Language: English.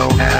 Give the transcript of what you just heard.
kill animals.